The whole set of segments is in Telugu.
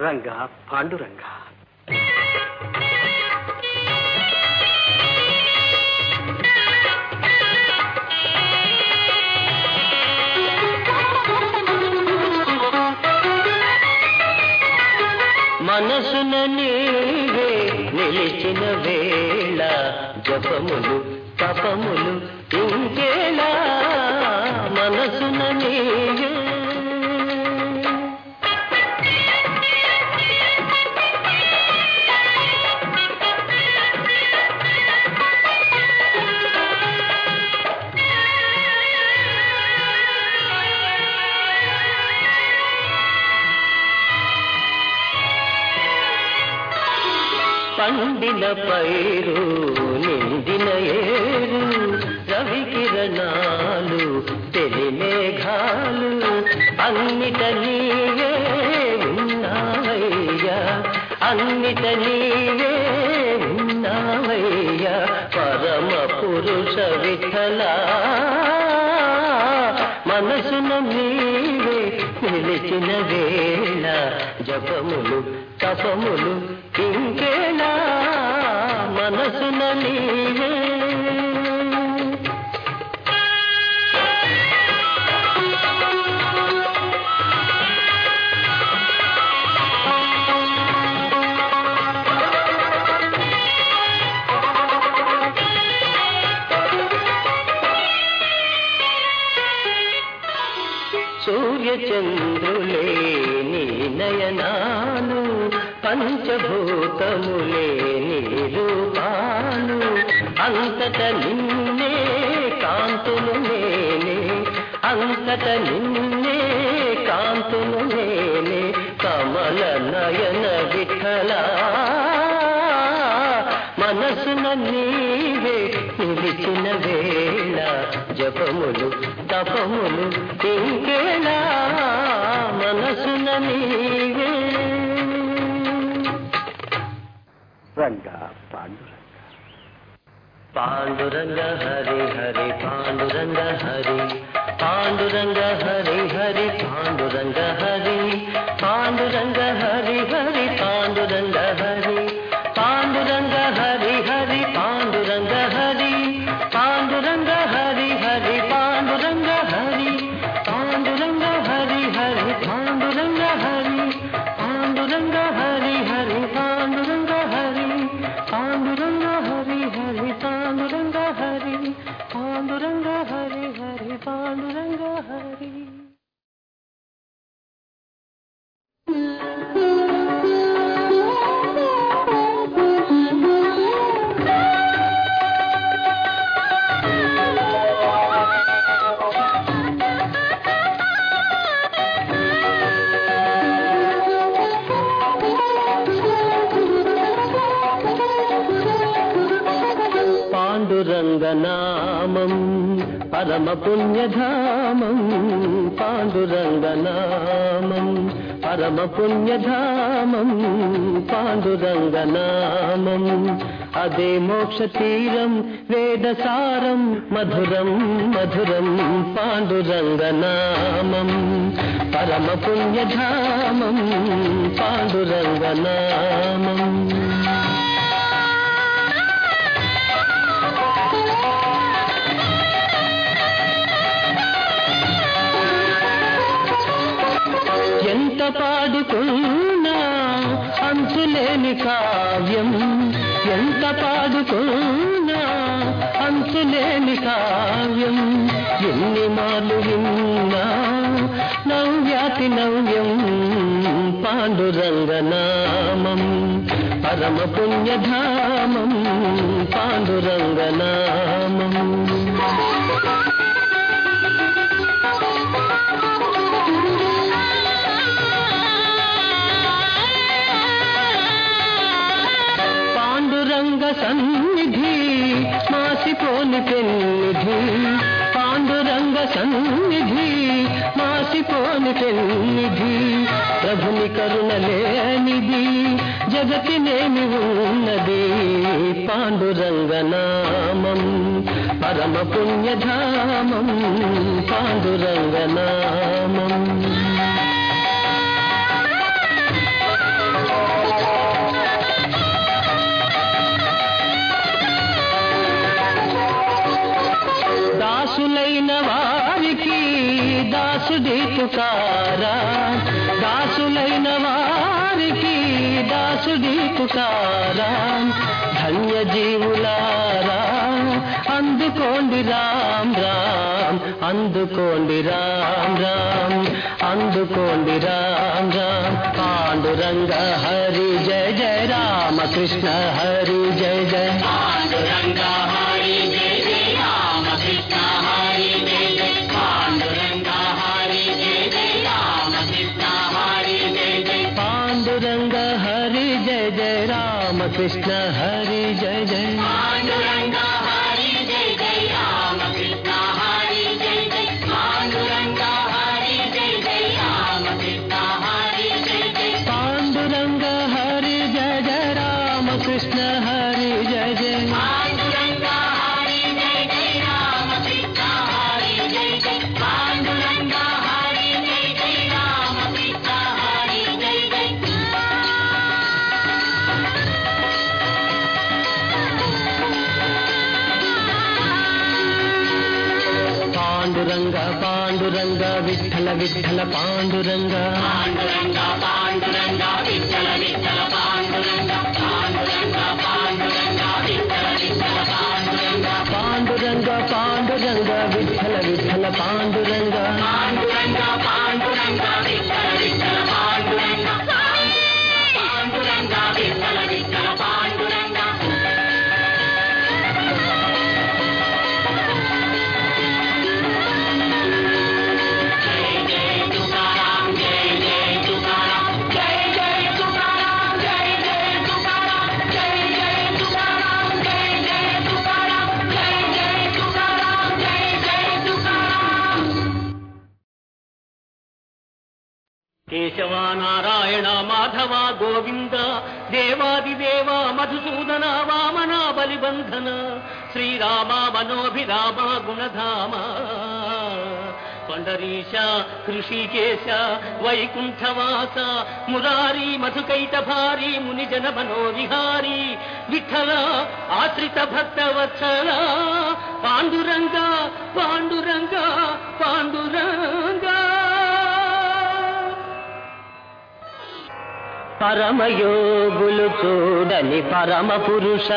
రంగా పాండురంగా. మనసున నీవే నిలిచిన వేళ జపములు తపములు ఇంకేలా? మనసున నీవే పండిన పైరు నిండిన ఏరు రవి కిరణాలు తెలి మేఘాలు అన్నిట నీవే ఉన్నావయ్యా అన్నిట నీవే నిలిచిన వేళ జపములు తపములు ఇంకేనా? మనసున నీవే సూర్యచంద్రులే నీ నయనాలు పంచభూతములే నీ రూపాలు అంతట నిన్నే కాంతులు నేనే అంతట నిన్నే కాంతులు నేనే కమల నయన విఠల. మనసున నీవే నిలిచిన వేళ జపములు తపములు ఇంకేలా మనసున నీవే. రంగా పాండురంగ. పాండురంగ హరి హరి పాండురంగ హరి. పాండురంగ హరి హరి పాండురంగ హరి. పాండురంగ హరి హరి పాండురంగ హరి. నామం పరమ పుణ్యధామం పాండురంగనామం పరమ పుణ్యధామం పాండురంగనామం. అదే మోక్ష తీరం వేదసారం మధురం మధురం పాండురంగనామం. పరమ పుణ్యధామం పాండురంగనామం. అంతులేని కావ్యం ఎన్ని మాలు విన్నా నవ్యాతి నవ్యం పాండురంగనామం పరమ పుణ్యధామం పాండురంగనామం. పాండురంగ సన్ మాసిపోని పెన్నిధి పాండురంగ సన్నిధి మాసిపోని పెన్నిధి ప్రభుని కరుణ కరుణలేనిది జగతినేమి ఉన్నది. పాండురంగ నామం పరమ పుణ్యధామం పాండురంగ నామం. దాసుడి పుకారా? దాసులైన వారికి దాసుడి పుకారా? ధన్య జీవులారా అందుకోండి రామ్ రామ్ అందుకోండి రామ్ రామ్ అందుకోండి రామ్ రామ్. పాండురంగ హరి జయ జయ రామకృష్ణ హరి జయ జయ. పాండురంగ హరి कृष्ण हरि जय जय। పాండురంగ పాండురంగ విఠల విఠల పాండురంగ. పాండురంగ పాండురంగ విఠల విఠల పాండురంగ. కేశవ నారాయణ మాధవ గోవింద దేవాదిదేవ మధుసూదన వామన బలిబంధన శ్రీరామ మనోభిరామ గుణధామ పండరీశ కృషికేశ వైకుంఠవాస మురారి మధుకైట భారీ మునిజన మనోవిహారీ విఠల ఆశ్రిత భక్త వత్సల పాండురంగ పాండురంగ పాండురంగ పరమయోగులు చూడని పరమ పురుష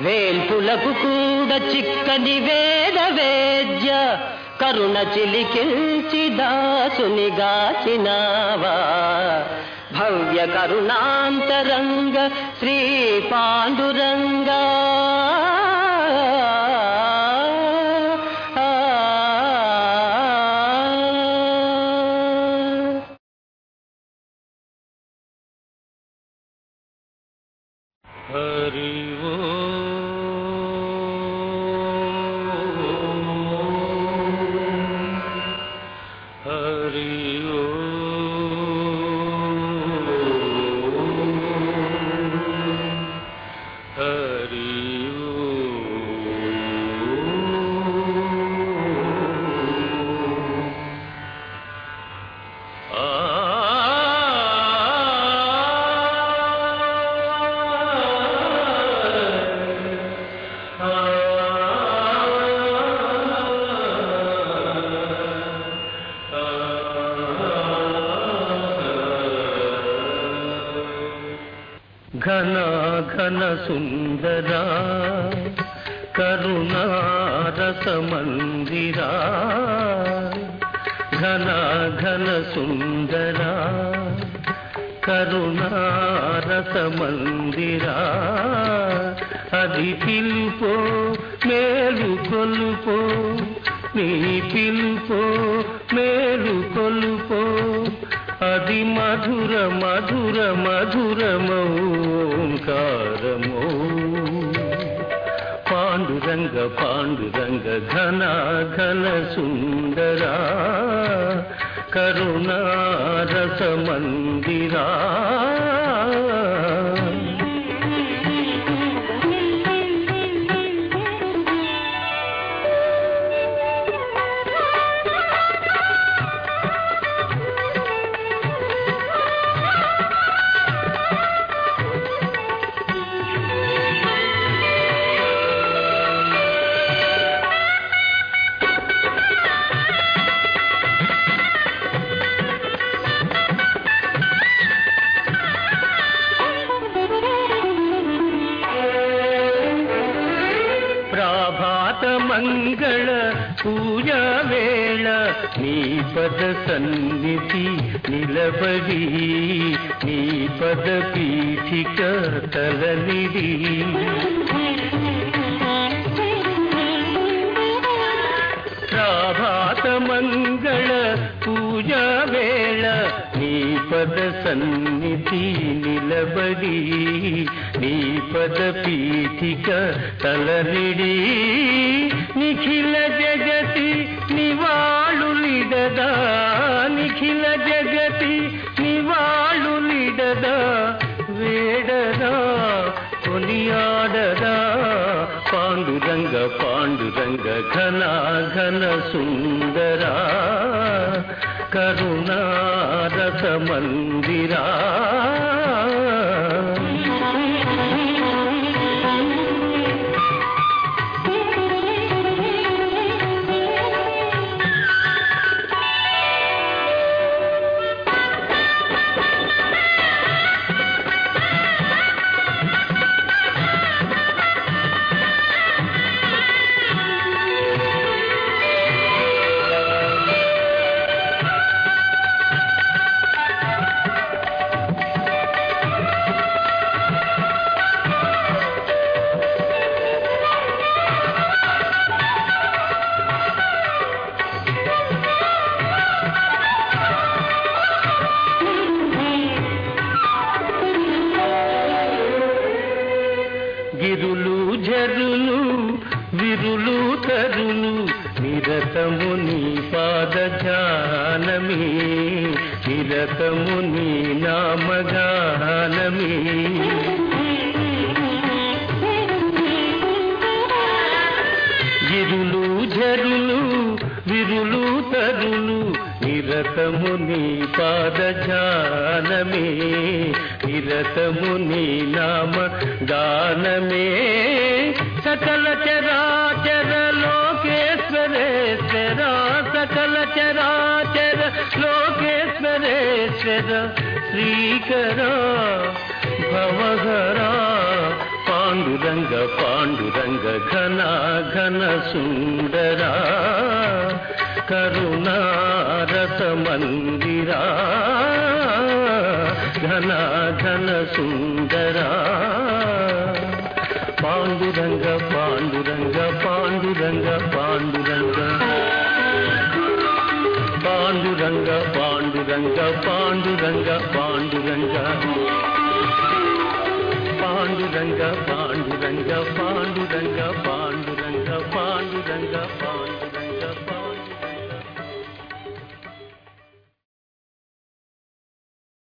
వేల్పులకు కూడా చిక్కని వేద వేద్య కరుణ చిలికించి దాసుని గాచినావా. భవ్య కరుణాంతరంగ శ్రీ పాండురంగా. हरि ओ ఘన సుందరా కరుణారస మందిరా ఘన ఘన సుందరా కరుణారస మందిరా అది పిలుపో మేలు కొలుపో నీ పిలుపో మేలు కొలుపో. అది మధుర మధుర మధురమౌంకారమో పాండురంగ పాండురంగ ఘన ఘన సుందరా కరుణారస మందిరా. సన్నిధి నిలబడి నీ పద పీఠిక తలనిది ప్రభాత మంగళ పూజా వేళ నీ పద సన్నిధి నిలబడి నీ పద పీఠిక తలనిడి నిఖిల నివాళులిడదా నిఖిల జగతి నివాళు నివాళులిడదా వేడదా కొనియాడదా పాండురంగ పాండురంగ ఘన ఘన సుందరా కరుణారత మందిరా. నీ నామగానమే. గిరులు జరులు విరులు తరులు నిరతము నీ పాద ధ్యానమే నిరతము నీ నామ గానమే సకల చరాచర లోకేశ్వరేశ్వర సకల చరాచర లోకేశ్వరేశ్వర శ్రీకర భవహరా పాండురంగ పాండురంగ ఘన ఘన సుందరా కరుణారత మందిరా ఘన ఘన సుందరా పాండురంగ పాండురంగ పాండురంగ పాండురంగ పాండురంగ పాండురంగ పాండురంగ. పాండురంగ పాండురంగ పాండురంగ పాండురంగ పాండురంగ పాండు